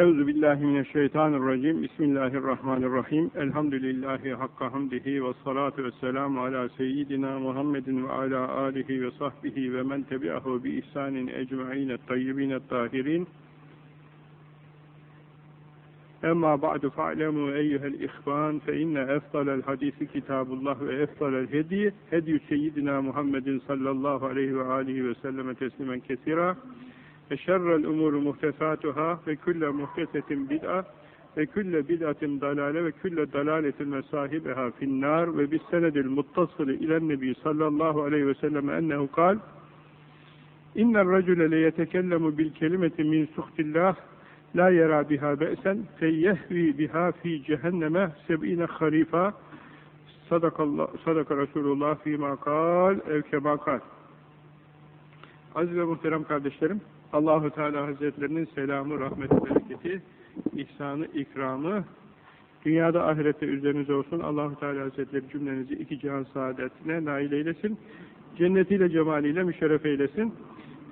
Euzu billahi mineşşeytanirracim. Bismillahirrahmanirrahim. Elhamdülillahi hakka hamdihi ve salatu vesselamu ala seyyidina Muhammedin ve ala alihi ve sahbihi ve men tebi'ahu bi ihsanin ecmaîn et-tayyibin et-tahirin. Emma ba'du fa'lemu eyyuhel ihvan fe inne efdalel hadisi kitabullah ve efdalel hediye hediyü seyyidina Muhammedin sallallahu aleyhi ve alihi ve selleme teslimen kesira ve şerrel umuru muhtesatuhâ ve külle muhtesetin bid'a ve külle bid'atin dalale ve külle dalaletin ve sahibeha finnâr. Ve bis senedil muttasılı ilen nebi sallallahu aleyhi ve sellem ennehu kal inner racule le yetekellemu bil kelimeti min suhtillah la yera biha be'sen feyyehvi biha fi cehenneme seb'ine harifa sadaka Resulullah fîmâ kal ev kemâ kal Aziz ve muhterem kardeşlerim Allahu Teala Hazretlerinin selamı, rahmeti, bereketi, ihsanı, ikramı dünyada ahirette üzerinize olsun. Allahu Teala Hazretleri cümlenizi iki cihan saadetine nail eylesin. Cennetiyle, cemaliyle müşerref eylesin.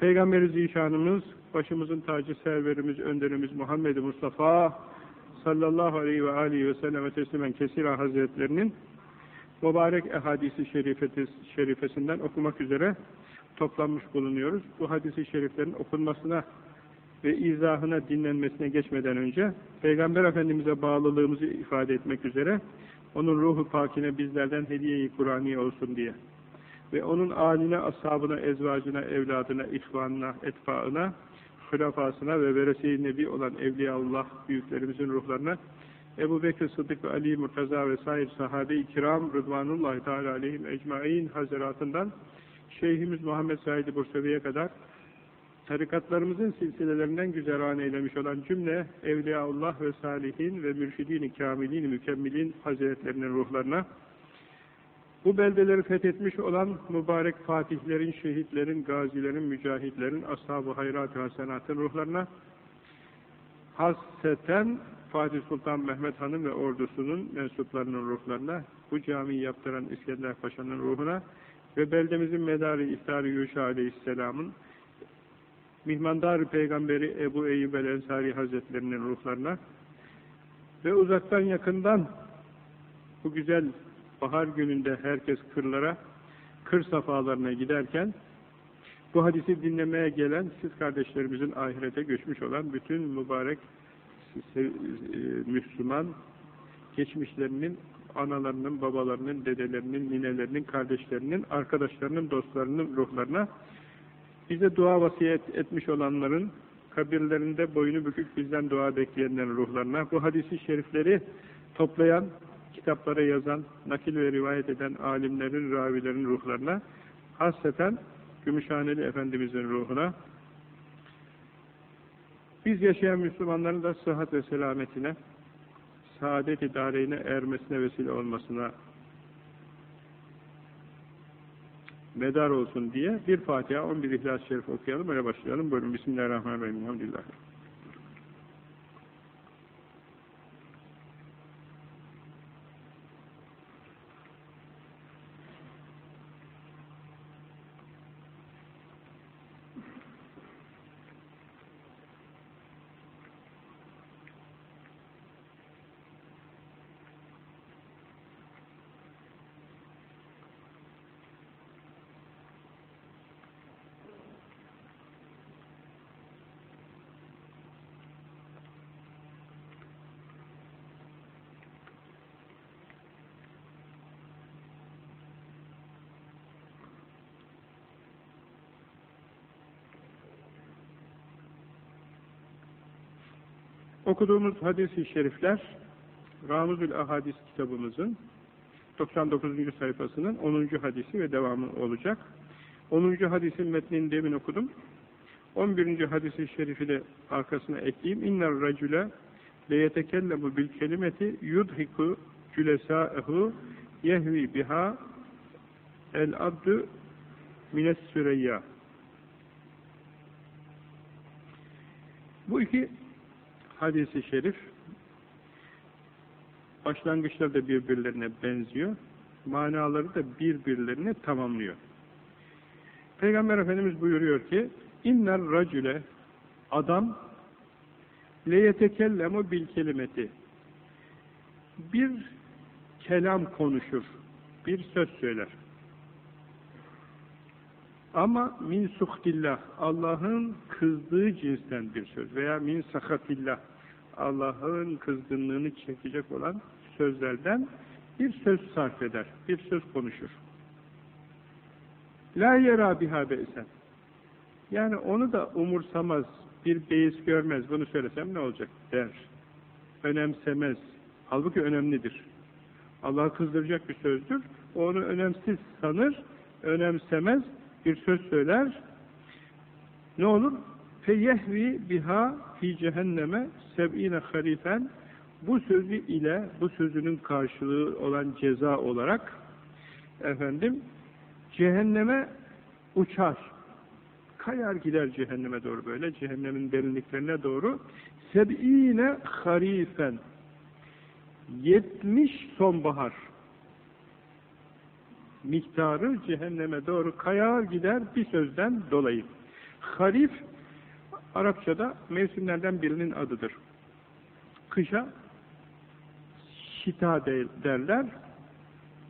Peygamberi zişanımız, başımızın tacı serverimiz, önderimiz Muhammed Mustafa sallallahu aleyhi ve aleyhi ve selleme teslimen kesira hazretlerinin mübarek ehadisi şerifesinden okumak üzere toplanmış bulunuyoruz. Bu hadisi şeriflerin okunmasına ve izahına, dinlenmesine geçmeden önce Peygamber Efendimiz'e bağlılığımızı ifade etmek üzere onun ruhu pakine bizlerden hediye-i Kur'aniye olsun diye ve onun âline, ashabına, ezvacına, evladına, ihvanına, etfaına, hülafasına ve veresi nebi olan Evliyaullah büyüklerimizin ruhlarına Ebu Bekir Sıddık ve Ali Murtaza ve sair sahabe-i kiram Rıdvanullahi Teala aleyhim ecmain hazaratından Şeyhimiz Muhammed Said Bursevi'ye kadar tarikatlarımızın silsilelerinden güzeran eylemiş olan cümle Evliyaullah ve Salihin ve Mürşidin-i Kamilin, Mükemmilin Hazretlerinin ruhlarına bu beldeleri fethetmiş olan mübarek fatihlerin, şehitlerin, gazilerin, mücahitlerin, ashab-ı hayrat-ı hasenatın ruhlarına hasreten Fatih Sultan Mehmet Hanım ve ordusunun mensuplarının ruhlarına, bu camiyi yaptıran İskender Paşa'nın ruhuna ve beldemizin medarı İftar-ı Yuşa Aleyhisselam'ın Mihmandar Peygamberi Ebu Eyyub el-Ensari Hazretlerinin ruhlarına ve uzaktan yakından bu güzel bahar gününde herkes kırlara, kır safalarına giderken bu hadisi dinlemeye gelen siz kardeşlerimizin ahirete göçmüş olan bütün mübarek e, Müslüman geçmişlerinin analarının, babalarının, dedelerinin, ninelerinin, kardeşlerinin, arkadaşlarının, dostlarının ruhlarına bize dua vasiyet etmiş olanların kabirlerinde boynu bükük bizden dua bekleyenlerin ruhlarına bu hadisi şerifleri toplayan, kitaplara yazan, nakil ve rivayet eden alimlerin, ravilerin ruhlarına hasreten Gümüşhaneli Efendimizin ruhuna biz yaşayan Müslümanların da sıhhat ve selametine saadet-i dareyne ermesine vesile olmasına medar olsun diye bir Fatiha, 11 İhlas-ı Şerif okuyalım, öyle başlayalım. Buyurun, Bismillahirrahmanirrahim, Elhamdülillah. Okuduğumuz hadis-i şerifler Ramuzül Ahadis kitabımızın 99. sayfasının 10. hadisi ve devamı olacak. 10. hadisin metnini demin okudum. 11. hadisi şerifi de arkasına ekleyeyim. İnner racüle leyetekellemu bil kelimeti yudhiku cülesâehu yehvi biha el abdü mines süreyya. Bu iki hadisi şerif başlangıçlarda birbirlerine benziyor. Manaları da birbirlerini tamamlıyor. Peygamber Efendimiz buyuruyor ki inner racüle adam leyetekellemu bil kelimeti bir kelam konuşur, bir söz söyler. Ama min suhtillah, Allah'ın kızdığı cinsten bir söz veya min sakatillah, Allah'ın kızgınlığını çekecek olan sözlerden bir söz sarf eder, bir söz konuşur. La yera biha be'sen. Yani onu da umursamaz, bir beis görmez, bunu söylesem ne olacak der. Önemsemez. Halbuki önemlidir. Allah'ı kızdıracak bir sözdür. Onu önemsiz sanır, önemsemez, bir söz söyler. Ne olur? Feyehvi biha fi cehenneme seb'ine harifen bu sözü ile bu sözünün karşılığı olan ceza olarak efendim cehenneme uçar. Kayar gider cehenneme doğru böyle cehennemin derinliklerine doğru seb'ine harifen 70 sonbahar miktarı cehenneme doğru kayar gider bir sözden dolayı. Harif Arapçada mevsimlerden birinin adıdır. Kışa şita derler,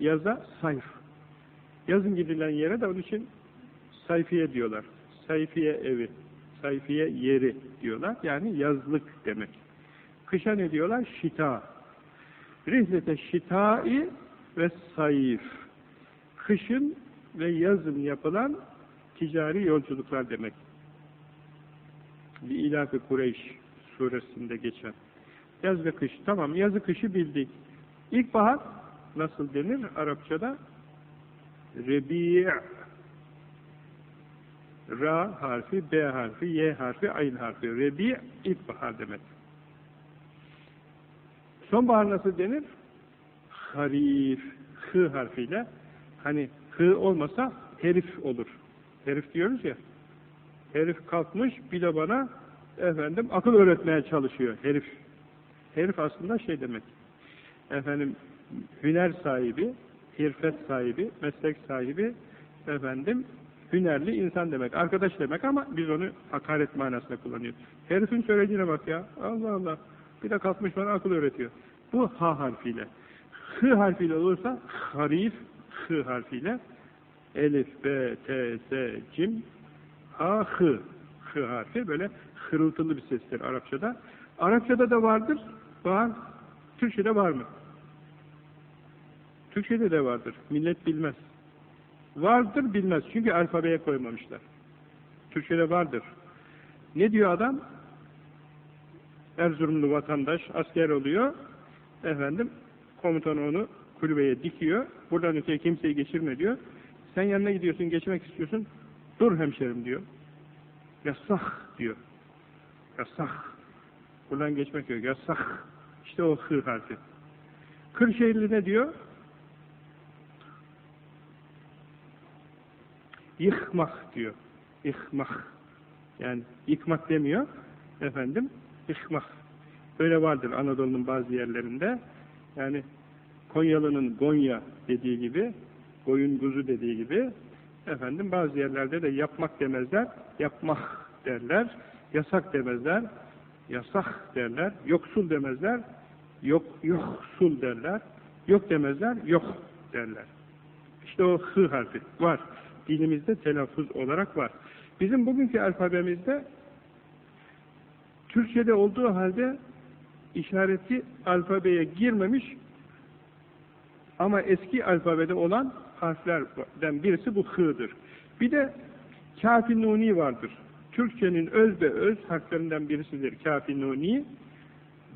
yaza sayf. Yazın gidilen yere de onun için sayfiye diyorlar. Sayfiye evi, sayfiye yeri diyorlar. Yani yazlık demek. Kışa ne diyorlar? Şita. Rihlete şitai ve sayf. Kışın ve yazın yapılan ticari yolculuklar demek. Bir ilaf-ı Kureyş suresinde geçen. Yaz ve kış. Tamam yazı kışı bildik. İlkbahar nasıl denir Arapçada? Rebi' Ra harfi, B harfi, Y harfi, Ayn harfi. Rebi' ilkbahar demek. Sonbahar nasıl denir? Harif, Hı harfiyle. Hani Hı olmasa herif olur. Herif diyoruz ya. Herif kalkmış bir de bana efendim akıl öğretmeye çalışıyor herif. Herif aslında şey demek. Efendim hüner sahibi, hirfet sahibi, meslek sahibi efendim hünerli insan demek. Arkadaş demek ama biz onu hakaret manasında kullanıyoruz. Herifin söylediğine bak ya. Allah Allah. Bir de kalkmış bana akıl öğretiyor. Bu ha harfiyle. Hı harfiyle olursa harif hı harfiyle elif, b, t, s, cim ha, hı. Hı harfi böyle hırıltılı bir sestir Arapçada. Arapçada da vardır. Var. Türkçe'de var mı? Türkçe'de de vardır. Millet bilmez. Vardır bilmez. Çünkü alfabeye koymamışlar. Türkçe'de vardır. Ne diyor adam? Erzurumlu vatandaş asker oluyor. Efendim komutan onu kulübeye dikiyor. Buradan öteye kimseyi geçirme diyor. Sen yanına gidiyorsun, geçmek istiyorsun. Dur hemşerim diyor. Yasak diyor. Yasak. Buradan geçmek yok. Yasak. İşte o hır harfi. Kırşehirli ne diyor? Yıkmak diyor. Yıkmak. Yani yıkmak demiyor. Efendim, yıkmak. Böyle vardır Anadolu'nun bazı yerlerinde. Yani Konyalı'nın Gonya dediği gibi, koyun kuzu dediği gibi, efendim bazı yerlerde de yapmak demezler, yapmak derler, yasak demezler, yasak derler, yoksul demezler, yok yoksul derler, yok demezler, yok derler. İşte o hı harfi var. Dilimizde telaffuz olarak var. Bizim bugünkü alfabemizde Türkçe'de olduğu halde işareti alfabeye girmemiş ama eski alfabede olan harflerden birisi bu hı'dır. Bir de kafi nuni vardır. Türkçenin öz ve öz harflerinden birisidir kafi nuni.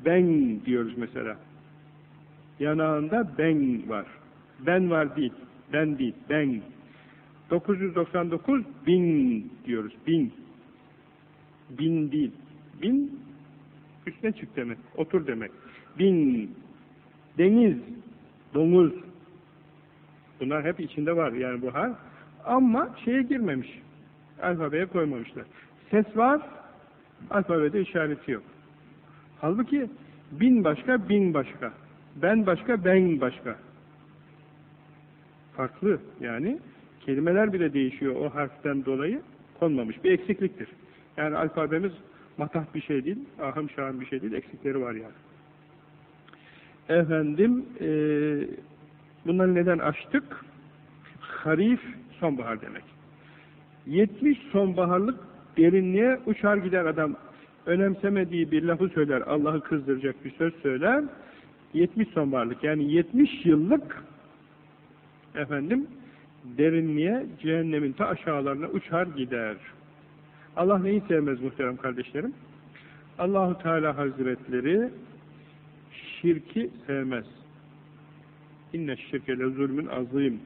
Ben diyoruz mesela. Yanağında ben var. Ben var değil. Ben değil. Ben. 999 bin diyoruz. Bin. Bin değil. Bin üstüne çık demek. Otur demek. Bin. Deniz. Domuz. Bunlar hep içinde var yani bu harf. Ama şeye girmemiş. Alfabeye koymamışlar. Ses var, alfabede işareti yok. Halbuki bin başka, bin başka. Ben başka, ben başka. Farklı yani. Kelimeler bile değişiyor o harften dolayı konmamış. Bir eksikliktir. Yani alfabemiz matah bir şey değil, ahım şahım bir şey değil, eksikleri var yani. Efendim, e, bunları neden açtık? Harif, sonbahar demek. 70 sonbaharlık derinliğe uçar gider adam. Önemsemediği bir lafı söyler, Allah'ı kızdıracak bir söz söyler. 70 sonbaharlık, yani 70 yıllık efendim, derinliğe, cehennemin ta aşağılarına uçar gider. Allah neyi sevmez muhterem kardeşlerim? Allahu Teala Hazretleri şirki sevmez. İnne şirke le zulmün azim.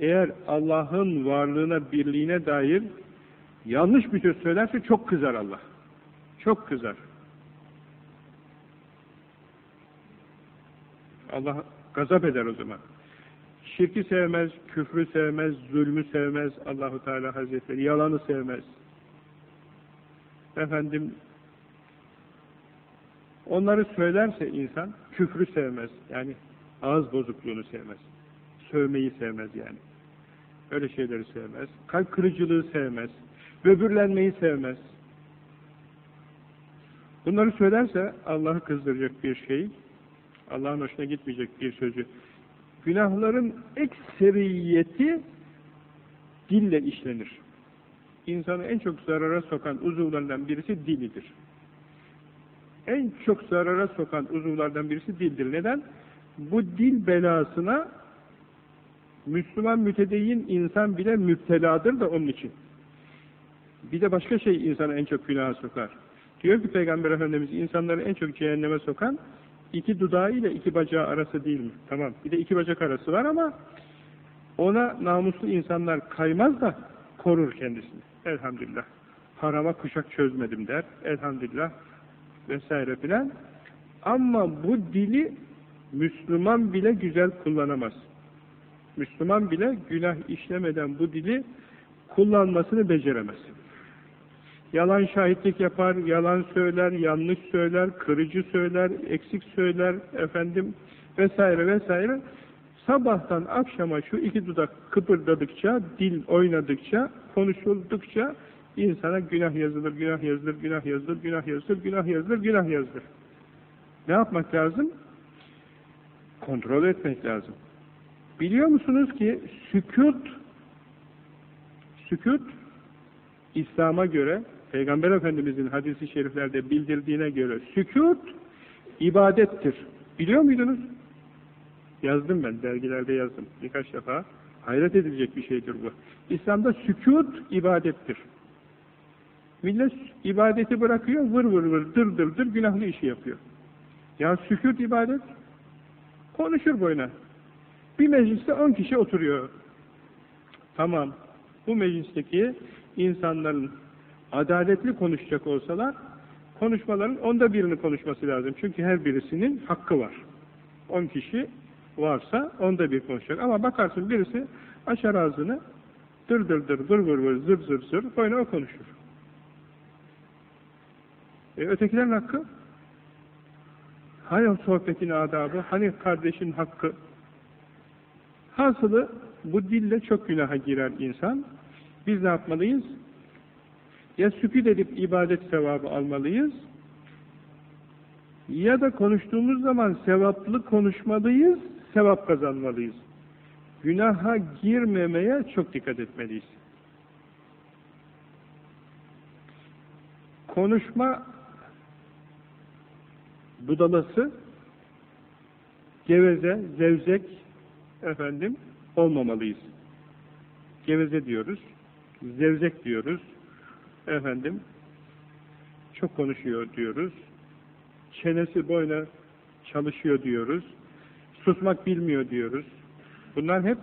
Eğer Allah'ın varlığına, birliğine dair yanlış bir söz söylerse çok kızar Allah. Çok kızar. Allah gazap eder o zaman. Şirki sevmez, küfrü sevmez, zulmü sevmez Allahu Teala Hazretleri, yalanı sevmez. Efendim onları söylerse insan küfrü sevmez. Yani ağız bozukluğunu sevmez. Sövmeyi sevmez yani. Öyle şeyleri sevmez. Kalp kırıcılığı sevmez. Böbürlenmeyi sevmez. Bunları söylerse Allah'ı kızdıracak bir şey, Allah'ın hoşuna gitmeyecek bir sözü. Günahların ekseriyeti dille işlenir. İnsanı en çok zarara sokan uzuvlardan birisi dilidir. En çok zarara sokan uzuvlardan birisi dildir. Neden? Bu dil belasına Müslüman mütedeyyin insan bile müpteladır da onun için. Bir de başka şey insanı en çok günaha sokar. Diyor ki Peygamber Efendimiz insanları en çok cehenneme sokan iki dudağı ile iki bacağı arası değil mi? Tamam. Bir de iki bacak arası var ama ona namuslu insanlar kaymaz da korur kendisini. Elhamdülillah. Harama kuşak çözmedim der. Elhamdülillah. Vesaire filan. Ama bu dili Müslüman bile güzel kullanamaz. Müslüman bile günah işlemeden bu dili kullanmasını beceremez. Yalan şahitlik yapar, yalan söyler, yanlış söyler, kırıcı söyler, eksik söyler, efendim vesaire vesaire. Sabahtan akşama şu iki dudak kıpırdadıkça, dil oynadıkça, konuşuldukça insana günah yazılır, günah yazılır, günah yazılır, günah yazılır, günah yazılır, günah yazılır. Ne yapmak lazım? Kontrol etmek lazım. Biliyor musunuz ki sükut sükut İslam'a göre Peygamber Efendimizin hadisi şeriflerde bildirdiğine göre sükut ibadettir. Biliyor muydunuz? Yazdım ben, dergilerde yazdım birkaç defa. Hayret edilecek bir şeydir bu. İslam'da sükut ibadettir. Millet ibadeti bırakıyor, vır vır vır, dır dır dır günahlı işi yapıyor. Ya sükut ibadet, konuşur boyuna. Bir mecliste on kişi oturuyor. Tamam, bu meclisteki insanların adaletli konuşacak olsalar, konuşmaların onda birini konuşması lazım. Çünkü her birisinin hakkı var. On kişi varsa onda bir konuşacak. Ama bakarsın birisi açar ağzını, dır dır dır, dır vır vır, zır zır zır, boyuna o konuşur. E, ötekilerin hakkı? Hani sohbetin adabı, hani kardeşin hakkı? Hasılı bu dille çok günaha girer insan. Biz ne yapmalıyız? Ya sükut edip ibadet sevabı almalıyız, ya da konuştuğumuz zaman sevaplı konuşmalıyız, sevap kazanmalıyız. Günaha girmemeye çok dikkat etmeliyiz. Konuşma budalası, geveze, zevzek, efendim, olmamalıyız. Geveze diyoruz, zevzek diyoruz, efendim, çok konuşuyor diyoruz, çenesi boyuna çalışıyor diyoruz, susmak bilmiyor diyoruz. Bunlar hep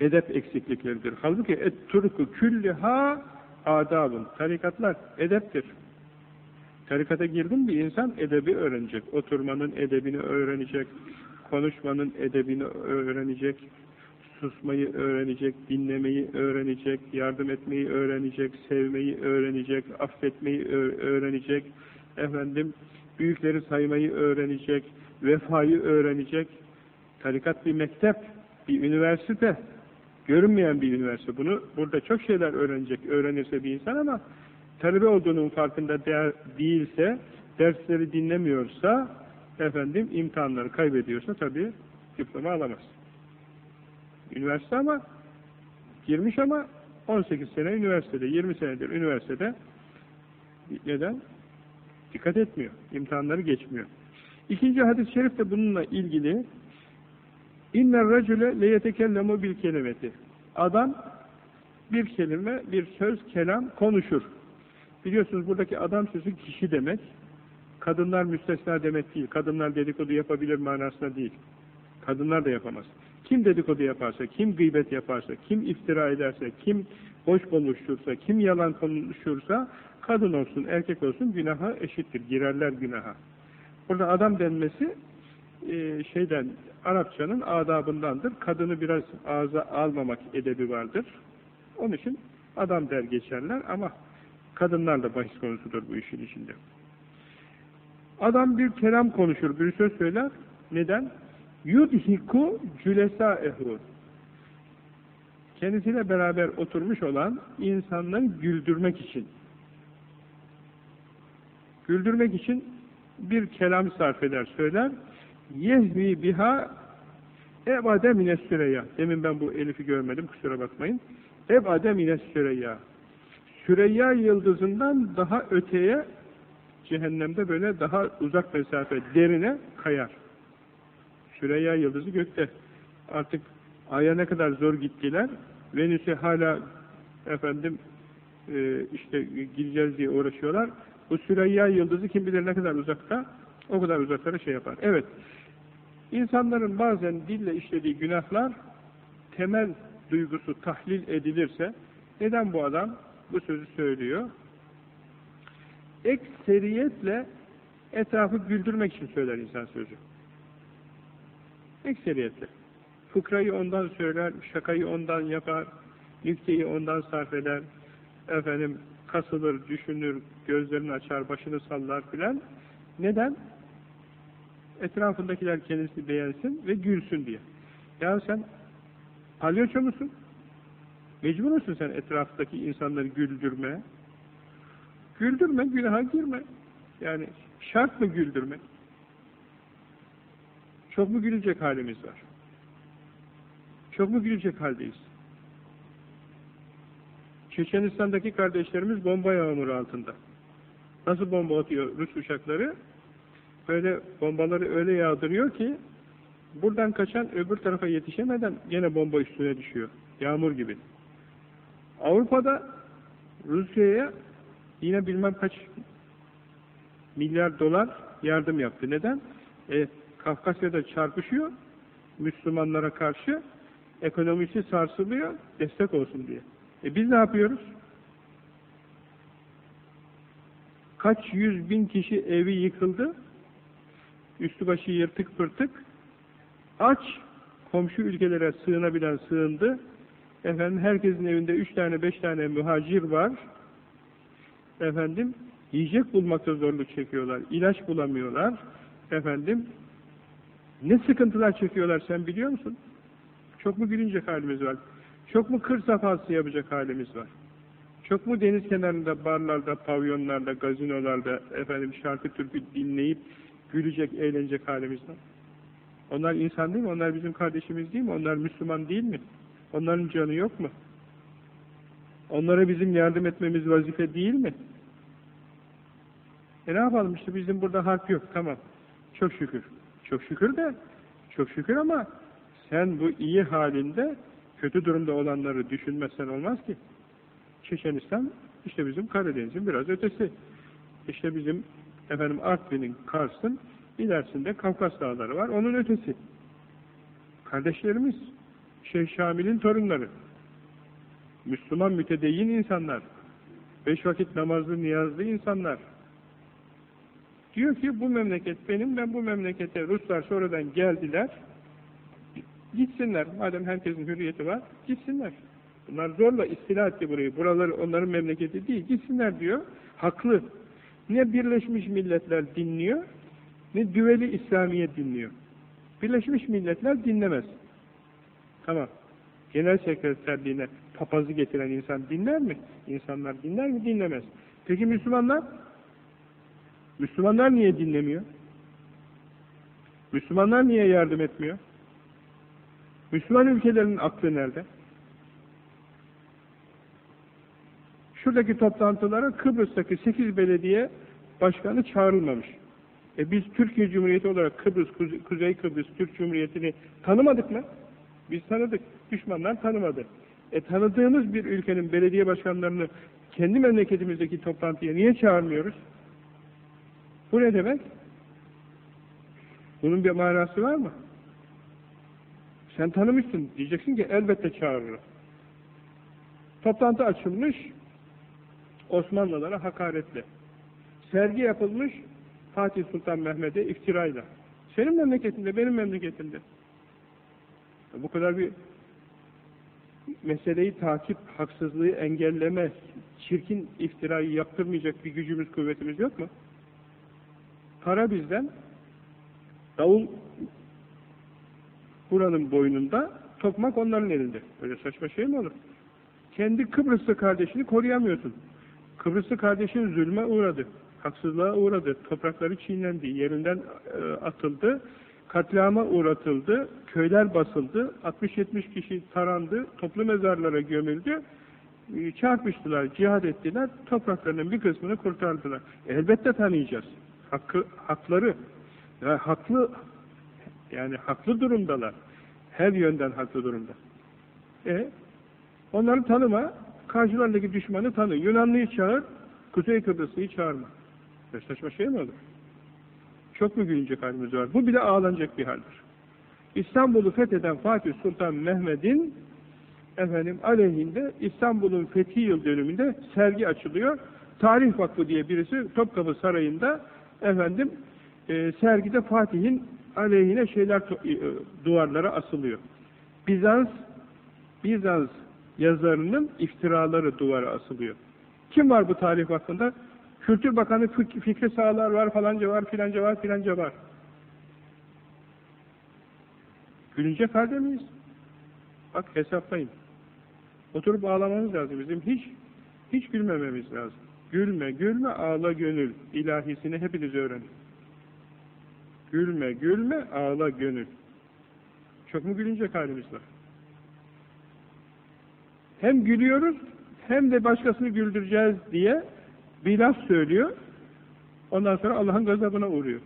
edep eksiklikleridir. Halbuki et turku külliha adabın. Tarikatlar edeptir. Tarikata girdim bir insan edebi öğrenecek. Oturmanın edebini öğrenecek, konuşmanın edebini öğrenecek, susmayı öğrenecek, dinlemeyi öğrenecek, yardım etmeyi öğrenecek, sevmeyi öğrenecek, affetmeyi öğrenecek, efendim büyükleri saymayı öğrenecek, vefayı öğrenecek. Tarikat bir mektep, bir üniversite, görünmeyen bir üniversite. Bunu burada çok şeyler öğrenecek, öğrenirse bir insan ama talebe olduğunun farkında de değilse, dersleri dinlemiyorsa, efendim imtihanları kaybediyorsa tabii diploma alamaz. Üniversite ama girmiş ama 18 sene üniversitede, 20 senedir üniversitede neden? Dikkat etmiyor. İmtihanları geçmiyor. İkinci hadis-i şerif de bununla ilgili İnner racüle leyetekellemu bil kelimeti. Adam bir kelime, bir söz, kelam konuşur. Biliyorsunuz buradaki adam sözü kişi demek. Kadınlar müstesna demek değil. Kadınlar dedikodu yapabilir manasında değil. Kadınlar da yapamaz. Kim dedikodu yaparsa, kim gıybet yaparsa, kim iftira ederse, kim boş konuşursa, kim yalan konuşursa, kadın olsun, erkek olsun günaha eşittir. Girerler günaha. Burada adam denmesi e, şeyden, Arapçanın adabındandır. Kadını biraz ağza almamak edebi vardır. Onun için adam der geçerler ama kadınlar da bahis konusudur bu işin içinde. Adam bir kelam konuşur, bir söz söyler. Neden? Yudhiku cülesaehu. Kendisiyle beraber oturmuş olan insanları güldürmek için. Güldürmek için bir kelam sarf eder, söyler. Yehvi biha ebade mines süreyya. Demin ben bu elifi görmedim, kusura bakmayın. Ebade mines süreyya. Süreyya yıldızından daha öteye cehennemde böyle daha uzak mesafe derine kayar. Süreyya yıldızı gökte. Artık Ay'a ne kadar zor gittiler. Venüs'e hala efendim e, işte gideceğiz diye uğraşıyorlar. Bu Süreyya yıldızı kim bilir ne kadar uzakta o kadar uzaklara şey yapar. Evet. İnsanların bazen dille işlediği günahlar temel duygusu tahlil edilirse neden bu adam bu sözü söylüyor? Ekseriyetle etrafı güldürmek için söyler insan sözü. Ekseriyetle. Fıkrayı ondan söyler, şakayı ondan yapar, nükteyi ondan sarf eder, efendim kasılır, düşünür, gözlerini açar, başını sallar filan. Neden? Etrafındakiler kendisini beğensin ve gülsün diye. Ya sen palyaço musun? Mecbur musun sen etraftaki insanları güldürmeye? Güldürme, günaha girme. Yani şart mı güldürmek? Çok mu gülecek halimiz var? Çok mu gülecek haldeyiz? Çeçenistan'daki kardeşlerimiz bomba yağmuru altında. Nasıl bomba atıyor Rus uçakları? Böyle bombaları öyle yağdırıyor ki buradan kaçan öbür tarafa yetişemeden gene bomba üstüne düşüyor. Yağmur gibi. Avrupa'da Rusya'ya yine bilmem kaç milyar dolar yardım yaptı. Neden? E, Kafkasya'da çarpışıyor Müslümanlara karşı ekonomisi sarsılıyor destek olsun diye. E biz ne yapıyoruz? Kaç yüz bin kişi evi yıkıldı üstü başı yırtık pırtık aç komşu ülkelere sığınabilen sığındı efendim herkesin evinde üç tane beş tane muhacir var efendim yiyecek bulmakta zorluk çekiyorlar ilaç bulamıyorlar efendim ne sıkıntılar çekiyorlar sen biliyor musun? Çok mu gülünecek halimiz var? Çok mu kır safhası yapacak halimiz var? Çok mu deniz kenarında, barlarda, pavyonlarda, gazinolarda efendim şarkı türkü dinleyip gülecek, eğlenecek halimiz var? Onlar insan değil mi? Onlar bizim kardeşimiz değil mi? Onlar Müslüman değil mi? Onların canı yok mu? Onlara bizim yardım etmemiz vazife değil mi? E ne yapalım işte bizim burada harp yok. Tamam. Çok şükür. Çok şükür de çok şükür ama sen bu iyi halinde kötü durumda olanları düşünmezsen olmaz ki. Çeçenistan işte bizim Karadeniz'in biraz ötesi. İşte bizim efendim Artvin'in, Kars'ın ilerisinde Kafkas Dağları var. Onun ötesi. Kardeşlerimiz Şeyh Şamil'in torunları. Müslüman mütedeyyin insanlar. Beş vakit namazlı, niyazlı insanlar. Diyor ki bu memleket benim, ben bu memlekete Ruslar sonradan geldiler, gitsinler. Madem herkesin hürriyeti var, gitsinler. Bunlar zorla istila etti burayı. Buraları onların memleketi değil. Gitsinler diyor. Haklı. Ne Birleşmiş Milletler dinliyor, ne Düveli İslamiye dinliyor. Birleşmiş Milletler dinlemez. Tamam. Genel sekreterliğine papazı getiren insan dinler mi? İnsanlar dinler mi? Dinlemez. Peki Müslümanlar? Müslümanlar niye dinlemiyor? Müslümanlar niye yardım etmiyor? Müslüman ülkelerin aklı nerede? Şuradaki toplantılara Kıbrıs'taki 8 belediye başkanı çağrılmamış. E biz Türkiye Cumhuriyeti olarak Kıbrıs, Kuzey Kıbrıs Türk Cumhuriyeti'ni tanımadık mı? Biz tanıdık. Düşmanlar tanımadı. E tanıdığımız bir ülkenin belediye başkanlarını kendi memleketimizdeki toplantıya niye çağırmıyoruz? Bu ne demek? Bunun bir manası var mı? Sen tanımışsın. Diyeceksin ki elbette çağırırım. Toplantı açılmış Osmanlılara hakaretle. Sergi yapılmış Fatih Sultan Mehmet'e iftirayla. Senin memleketinde, benim memleketimde. Bu kadar bir meseleyi takip, haksızlığı engelleme, çirkin iftirayı yaptırmayacak bir gücümüz, kuvvetimiz yok mu? Para bizden, davul buranın boynunda, tokmak onların elinde. Böyle saçma şey mi olur? Kendi Kıbrıslı kardeşini koruyamıyorsun. Kıbrıslı kardeşin zulme uğradı, haksızlığa uğradı, toprakları çiğnendi, yerinden e, atıldı, katliama uğratıldı, köyler basıldı, 60-70 kişi tarandı, toplu mezarlara gömüldü, e, çarpıştılar, cihad ettiler, topraklarının bir kısmını kurtardılar. Elbette tanıyacağız. Hakkı, hakları, yani haklı yani haklı durumdalar. Her yönden haklı durumda. E, onları tanıma, karşılarındaki düşmanı tanı. Yunanlıyı çağır, Kuzey Kıbrıslı'yı çağırma. Saçma şey mi olur? Çok mu gülünecek halimiz var? Bu bile ağlanacak bir haldir. İstanbul'u fetheden Fatih Sultan Mehmet'in efendim aleyhinde İstanbul'un fethi yıl dönümünde sergi açılıyor. Tarih Vakfı diye birisi Topkapı Sarayı'nda efendim e, sergide Fatih'in aleyhine şeyler e, duvarlara asılıyor. Bizans Bizans yazarının iftiraları duvara asılıyor. Kim var bu tarih vakfında? Kültür Bakanı Fikri Sağlar var, falanca var, filanca var, filanca var. Gülünecek halde miyiz? Bak hesaplayın. Oturup ağlamamız lazım bizim. Hiç hiç gülmememiz lazım. Gülme, gülme, ağla gönül. İlahisini hepiniz öğrenin. Gülme, gülme, ağla gönül. Çok mu gülünecek halimiz var? Hem gülüyoruz, hem de başkasını güldüreceğiz diye bir laf söylüyor. Ondan sonra Allah'ın gazabına uğruyor.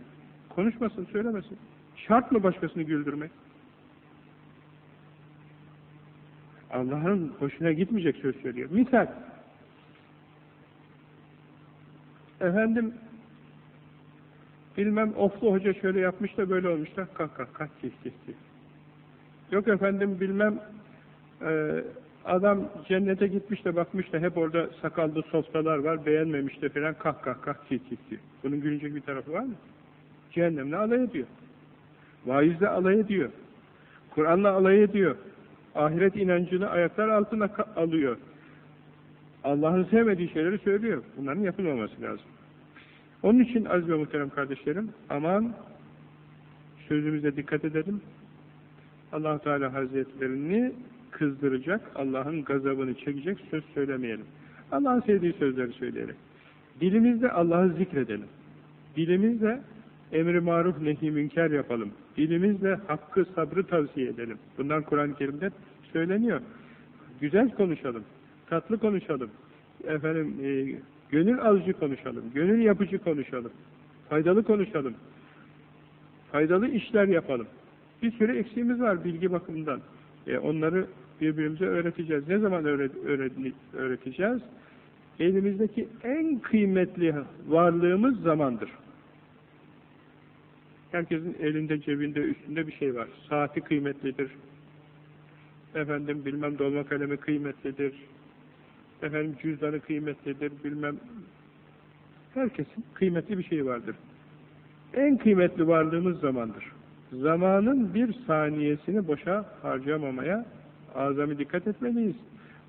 Konuşmasın, söylemesin. Şart mı başkasını güldürmek? Allah'ın hoşuna gitmeyecek söz söylüyor. Misal, efendim, bilmem oflu hoca şöyle yapmış da böyle olmuş da kalk kalk kalk kih kih kih. Yok efendim bilmem Adam cennete gitmiş de bakmış da hep orada sakallı sofralar var, beğenmemiş de falan kah kah kah ki ki ki. Bunun gülecek bir tarafı var mı? Cehennemle alay ediyor. Vaizle alay ediyor. Kur'an'la alay ediyor. Ahiret inancını ayaklar altına alıyor. Allah'ın sevmediği şeyleri söylüyor. Bunların yapılmaması lazım. Onun için aziz ve muhterem kardeşlerim, aman sözümüze dikkat edelim. allah Teala Hazretlerini kızdıracak, Allah'ın gazabını çekecek söz söylemeyelim. Allah'ın sevdiği sözleri söyleyelim. Dilimizde Allah'ı zikredelim. Dilimizle emri maruf nehi münker yapalım. Dilimizle hakkı sabrı tavsiye edelim. Bundan Kur'an-ı Kerim'de söyleniyor. Güzel konuşalım. Tatlı konuşalım. Efendim e, gönül alıcı konuşalım. Gönül yapıcı konuşalım. Faydalı konuşalım. Faydalı işler yapalım. Bir sürü eksiğimiz var bilgi bakımından. E, onları birbirimize öğreteceğiz. Ne zaman öğret öğreteceğiz? Elimizdeki en kıymetli varlığımız zamandır. Herkesin elinde, cebinde, üstünde bir şey var. Saati kıymetlidir. Efendim bilmem dolma kalemi kıymetlidir. Efendim cüzdanı kıymetlidir. Bilmem herkesin kıymetli bir şey vardır. En kıymetli varlığımız zamandır. Zamanın bir saniyesini boşa harcamamaya azami dikkat etmeliyiz.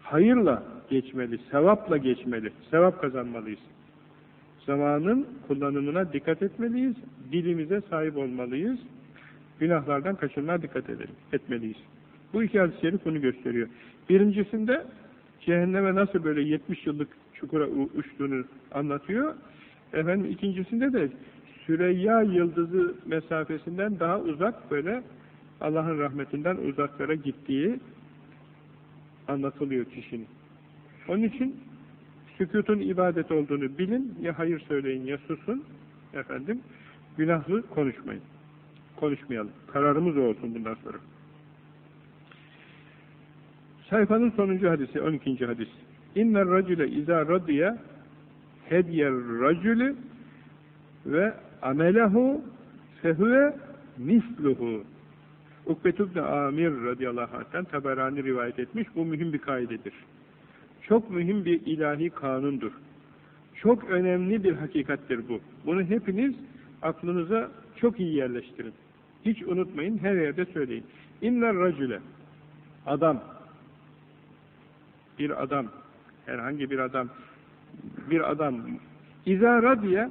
Hayırla geçmeli, sevapla geçmeli, sevap kazanmalıyız. Zamanın kullanımına dikkat etmeliyiz, dilimize sahip olmalıyız, günahlardan kaçınmaya dikkat edelim, etmeliyiz. Bu iki hadis-i şerif bunu gösteriyor. Birincisinde cehenneme nasıl böyle 70 yıllık çukura uçtuğunu anlatıyor. Efendim ikincisinde de Süreyya yıldızı mesafesinden daha uzak böyle Allah'ın rahmetinden uzaklara gittiği anlatılıyor kişinin. Onun için sükutun ibadet olduğunu bilin, ya hayır söyleyin ya susun, efendim, günahlı konuşmayın. Konuşmayalım. Kararımız olsun bundan sonra. Sayfanın sonuncu hadisi, 12. hadis. İnner racüle izâ radiye hedyer racülü ve amelehu fehüve misluhu. Ukbet ibn Amir radıyallahu anh'ten Taberani rivayet etmiş. Bu mühim bir kaidedir. Çok mühim bir ilahi kanundur. Çok önemli bir hakikattir bu. Bunu hepiniz aklınıza çok iyi yerleştirin. Hiç unutmayın, her yerde söyleyin. İnner racüle, adam, bir adam, herhangi bir adam, bir adam, izara diye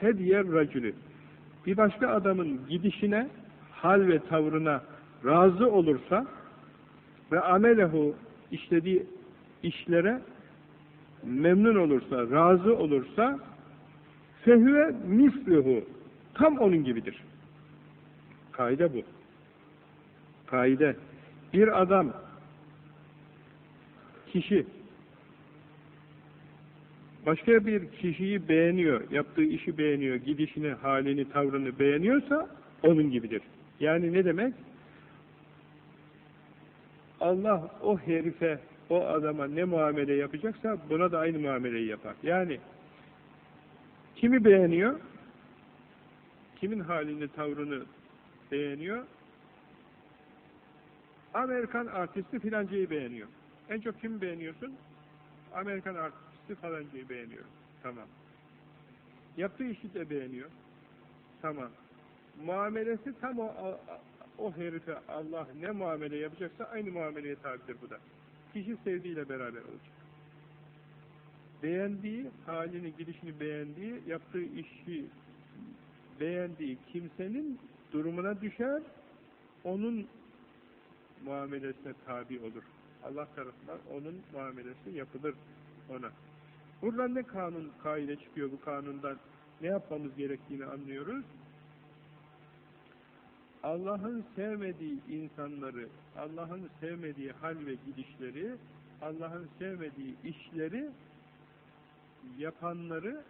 hediye racülü, bir başka adamın gidişine, hal ve tavrına razı olursa ve amelehu işlediği işlere memnun olursa, razı olursa fehüve misluhu tam onun gibidir. Kaide bu. Kaide. Bir adam kişi başka bir kişiyi beğeniyor, yaptığı işi beğeniyor, gidişini, halini, tavrını beğeniyorsa onun gibidir. Yani ne demek? Allah o herife, o adama ne muamele yapacaksa buna da aynı muameleyi yapar. Yani kimi beğeniyor? Kimin halini, tavrını beğeniyor? Amerikan artisti filancayı beğeniyor. En çok kimi beğeniyorsun? Amerikan artisti falancayı beğeniyor. Tamam. Yaptığı işi de beğeniyor. Tamam. Muamelesi tam o, o herife Allah ne muamele yapacaksa aynı muameleye tabidir bu da. Kişi sevdiğiyle beraber olacak. Beğendiği, halini, gidişini beğendiği, yaptığı işi beğendiği kimsenin durumuna düşer, onun muamelesine tabi olur. Allah tarafından onun muamelesi yapılır ona. Buradan ne kanun, kaide çıkıyor bu kanundan? Ne yapmamız gerektiğini anlıyoruz. Allah'ın sevmediği insanları, Allah'ın sevmediği hal ve gidişleri, Allah'ın sevmediği işleri yapanları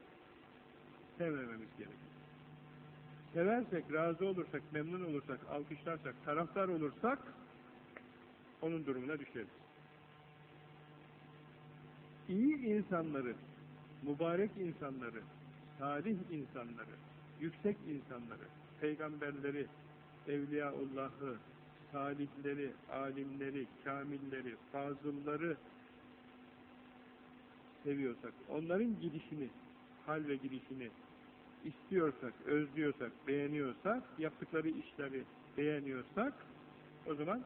sevmememiz gerekir. Seversek, razı olursak, memnun olursak, alkışlarsak, taraftar olursak onun durumuna düşeriz. İyi insanları, mübarek insanları, salih insanları, yüksek insanları, peygamberleri, Evliyaullah'ı, salihleri, alimleri, kamilleri, fazılları seviyorsak, onların gidişini, hal ve gidişini istiyorsak, özlüyorsak, beğeniyorsak, yaptıkları işleri beğeniyorsak, o zaman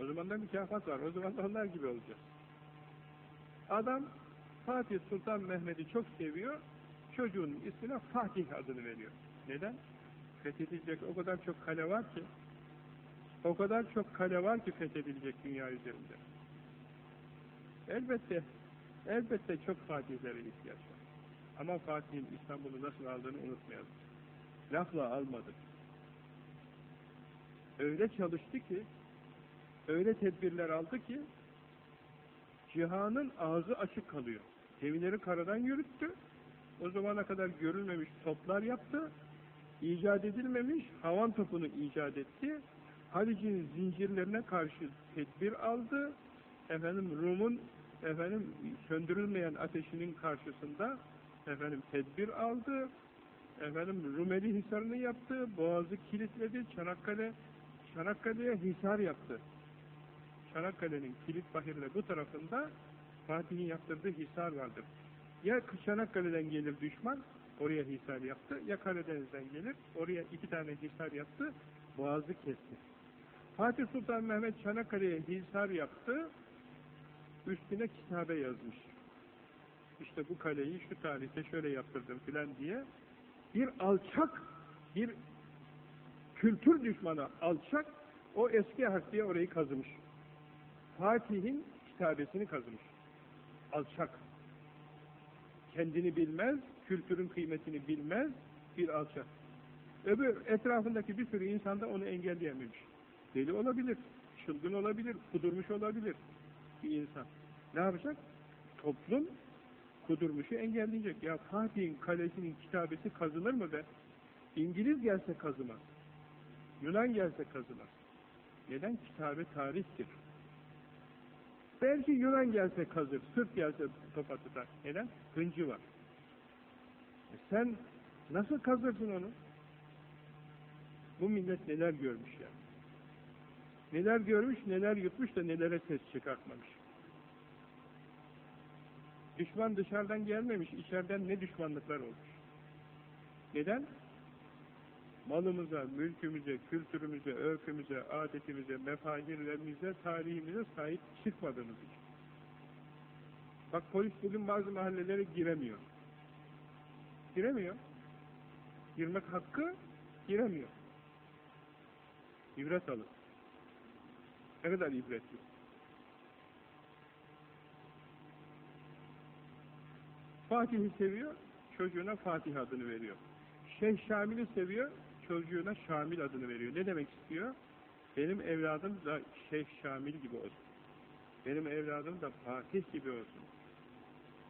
o zaman da mükafat var. O zaman da onlar gibi olacağız. Adam Fatih Sultan Mehmet'i çok seviyor, çocuğun ismine Fatih adını veriyor. Neden? Fethedilecek o kadar çok kale var ki o kadar çok kale var ki fethedilecek dünya üzerinde. Elbette elbette çok fatihlere ihtiyaç var. Ama Fatih'in İstanbul'u nasıl aldığını unutmayalım. Lafla almadı. Öyle çalıştı ki öyle tedbirler aldı ki cihanın ağzı açık kalıyor. Gemileri karadan yürüttü. O zamana kadar görülmemiş toplar yaptı icat edilmemiş, havan topunu icat etti. Halic'in zincirlerine karşı tedbir aldı. Efendim Rum'un efendim söndürülmeyen ateşinin karşısında efendim tedbir aldı. Efendim Rumeli Hisarı'nı yaptı. Boğazı kilitledi. Çanakkale Çanakkale'ye hisar yaptı. Çanakkale'nin kilit bahirle bu tarafında Fatih'in yaptırdığı hisar vardır. Ya Çanakkale'den gelir düşman, oraya hisar yaptı. Ya Karadeniz'den gelir, oraya iki tane hisar yaptı, boğazı kesti. Fatih Sultan Mehmet Çanakkale'ye hisar yaptı, üstüne kitabe yazmış. İşte bu kaleyi şu tarihte şöyle yaptırdım filan diye bir alçak, bir kültür düşmanı alçak o eski harf orayı kazımış. Fatih'in kitabesini kazımış. Alçak. kendini bilmez, kültürün kıymetini bilmez, bir alçak. Öbür etrafındaki bir sürü insan da onu engelleyememiş. Deli olabilir, çılgın olabilir, kudurmuş olabilir bir insan. Ne yapacak? Toplum kudurmuşu engelleyecek. Ya Fatih'in kalesinin kitabesi kazılır mı be? İngiliz gelse kazımaz. Yunan gelse kazımaz. Neden? Kitabe tarihtir. Belki Yunan gelse kazır, Sırp gelse topa tutar. Neden? Hıncı var. E sen nasıl kazırsın onu? Bu millet neler görmüş ya. Neler görmüş, neler yutmuş da nelere ses çıkartmamış. Düşman dışarıdan gelmemiş, içeriden ne düşmanlıklar olmuş. Neden? Malımıza, mülkümüze, kültürümüze, örfümüze, adetimize, mefahirlerimize, tarihimize sahip çıkmadığımız için. Bak polis bugün bazı mahallelere giremiyor. Giremiyor. Girmek hakkı giremiyor. İbret alın. Ne kadar ibretli. Fatih'i seviyor, çocuğuna Fatih adını veriyor. Şeyh Şamil'i seviyor, çocuğuna Şamil adını veriyor. Ne demek istiyor? Benim evladım da Şeyh Şamil gibi olsun. Benim evladım da Fatih gibi olsun.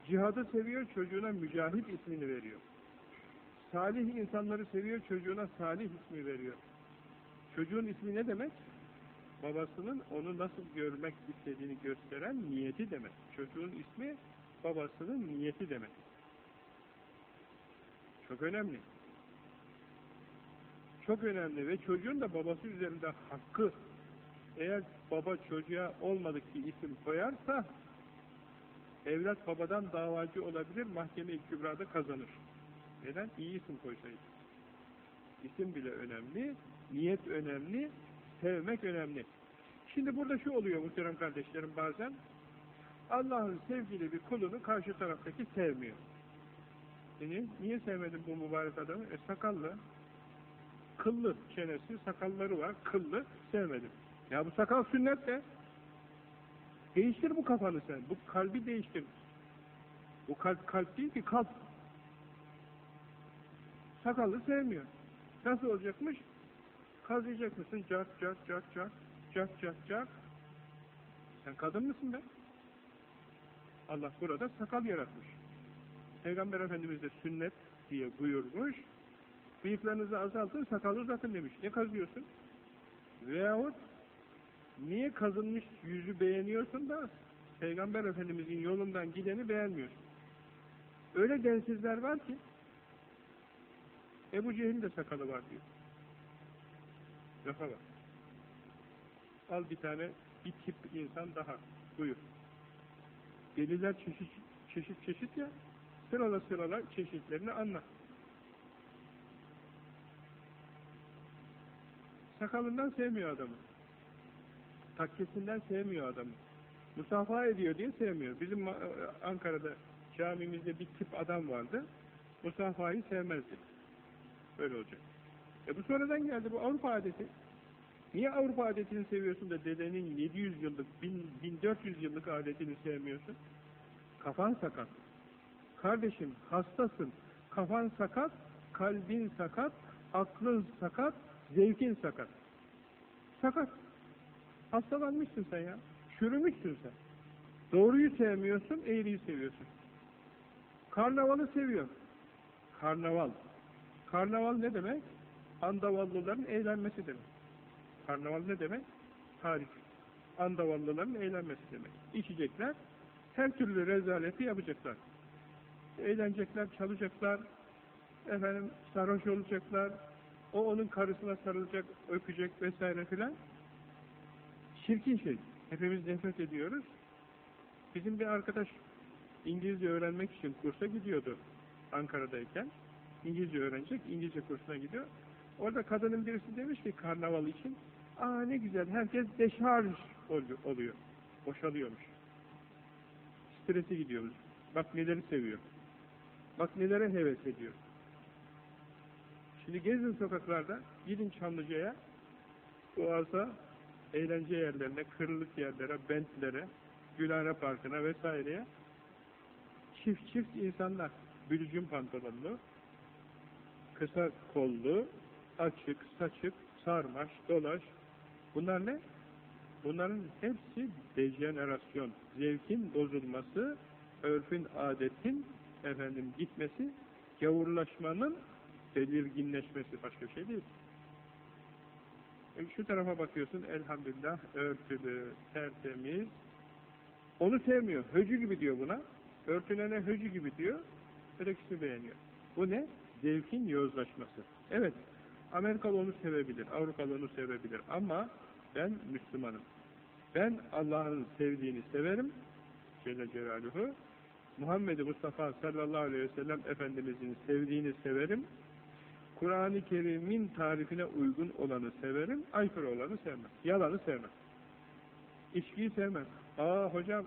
Cihadı seviyor, çocuğuna Mücahit ismini veriyor. Salih insanları seviyor, çocuğuna Salih ismi veriyor. Çocuğun ismi ne demek? Babasının onu nasıl görmek istediğini gösteren niyeti demek. Çocuğun ismi babasının niyeti demek. Çok önemli. Çok önemli ve çocuğun da babası üzerinde hakkı eğer baba çocuğa olmadık bir isim koyarsa evlat babadan davacı olabilir, mahkeme-i kübrada kazanır. Neden? İyi isim koysaydı. İsim bile önemli, niyet önemli, sevmek önemli. Şimdi burada şu oluyor muhterem kardeşlerim bazen, Allah'ın sevgili bir kulunu karşı taraftaki sevmiyor. Niye, niye sevmedin bu mübarek adamı? E sakallı, kıllı çenesi, sakalları var, kıllı, sevmedim. Ya bu sakal sünnet de. Değiştir bu kafanı sen, bu kalbi değiştir. Bu kalp kalp değil ki kalp. Sakallı sevmiyor. Nasıl olacakmış? Kazıyacak mısın? Cak cak cak cak cak cak cak. Sen kadın mısın be? Allah burada sakal yaratmış. Peygamber Efendimiz de sünnet diye buyurmuş. Bıyıklarınızı azaltın, sakal uzatın demiş. Ne kazıyorsun? Veyahut niye kazınmış yüzü beğeniyorsun da Peygamber Efendimizin yolundan gideni beğenmiyorsun? Öyle densizler var ki Ebu Cehil de sakalı var diyor. Lafa bak. Al bir tane bir tip insan daha. Buyur. Deliler çeşit çeşit çeşit ya. Sırala sırala çeşitlerini anla. Sakalından sevmiyor adamı. Takkesinden sevmiyor adamı. Musafaha ediyor diye sevmiyor. Bizim e, Ankara'da camimizde bir tip adam vardı. Musafahayı sevmezdi. Böyle olacak. E bu sonradan geldi bu Avrupa adeti. Niye Avrupa adetini seviyorsun da dedenin 700 yıllık, 1400 yıllık adetini sevmiyorsun? Kafan sakat. Kardeşim hastasın. Kafan sakat, kalbin sakat, aklın sakat, zevkin sakat. Sakat. Hastalanmışsın sen ya. Çürümüşsün sen. Doğruyu sevmiyorsun, eğriyi seviyorsun. Karnavalı seviyor. Karnaval. Karnaval ne demek? Andavallıların eğlenmesi demek. Karnaval ne demek? Tarih. Andavallıların eğlenmesi demek. İçecekler, her türlü rezaleti yapacaklar. Eğlenecekler, çalacaklar, efendim sarhoş olacaklar, o onun karısına sarılacak, öpecek vesaire filan. Çirkin şey. Hepimiz nefret ediyoruz. Bizim bir arkadaş İngilizce öğrenmek için kursa gidiyordu Ankara'dayken. İngilizce öğrenecek, İngilizce kursuna gidiyor. Orada kadının birisi demiş ki karnaval için, aa ne güzel, herkes deşarj oluyor, boşalıyormuş. Stresi gidiyormuş. Bak neleri seviyor. Bak nelere heves ediyor. Şimdi gezin sokaklarda, gidin Çamlıca'ya, Boğaz'a, eğlence yerlerine, kırılık yerlere, bentlere, Gülhane Parkı'na vesaireye. çift çift insanlar. Bülcüm pantolonlu, kısa kollu, açık, saçık, sarmaş, dolaş. Bunlar ne? Bunların hepsi dejenerasyon, zevkin bozulması, örfün, adetin efendim gitmesi, gavurlaşmanın belirginleşmesi başka bir şey değil. E, Şu tarafa bakıyorsun elhamdülillah örtülü, tertemiz. Onu sevmiyor. Höcü gibi diyor buna. Örtülene höcü gibi diyor. Ötekisini beğeniyor. Bu ne? Zevkin yozlaşması. Evet. Amerikalı onu sevebilir. Avrupalı onu sevebilir. Ama ben Müslümanım. Ben Allah'ın sevdiğini severim. Celle Celaluhu. Muhammed Mustafa sallallahu aleyhi ve sellem Efendimizin sevdiğini severim. Kur'an-ı Kerim'in tarifine uygun olanı severim, aykırı olanı sevmem. Yalanı sevmem. İçkiyi sevmem. Aa hocam,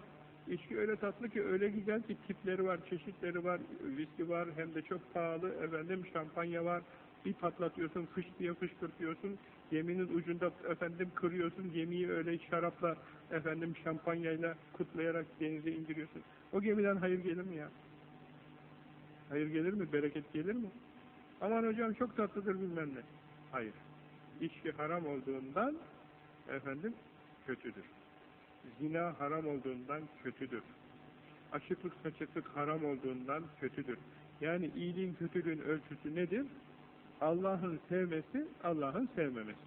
içki öyle tatlı ki, öyle güzel ki tipleri var, çeşitleri var, viski var, hem de çok pahalı, efendim şampanya var. Bir patlatıyorsun, fış diye fışkırtıyorsun, geminin ucunda efendim kırıyorsun, gemiyi öyle şarapla, efendim şampanyayla kutlayarak denize indiriyorsun. O gemiden hayır gelir mi ya? Hayır gelir mi? Bereket gelir mi? Aman hocam çok tatlıdır bilmem ne. Hayır. İçki haram olduğundan efendim kötüdür. Zina haram olduğundan kötüdür. Açıklık saçıklık haram olduğundan kötüdür. Yani iyiliğin kötülüğün ölçüsü nedir? Allah'ın sevmesi, Allah'ın sevmemesi.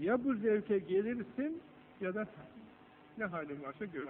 Ya bu zevke gelirsin ya da ne halin varsa gör.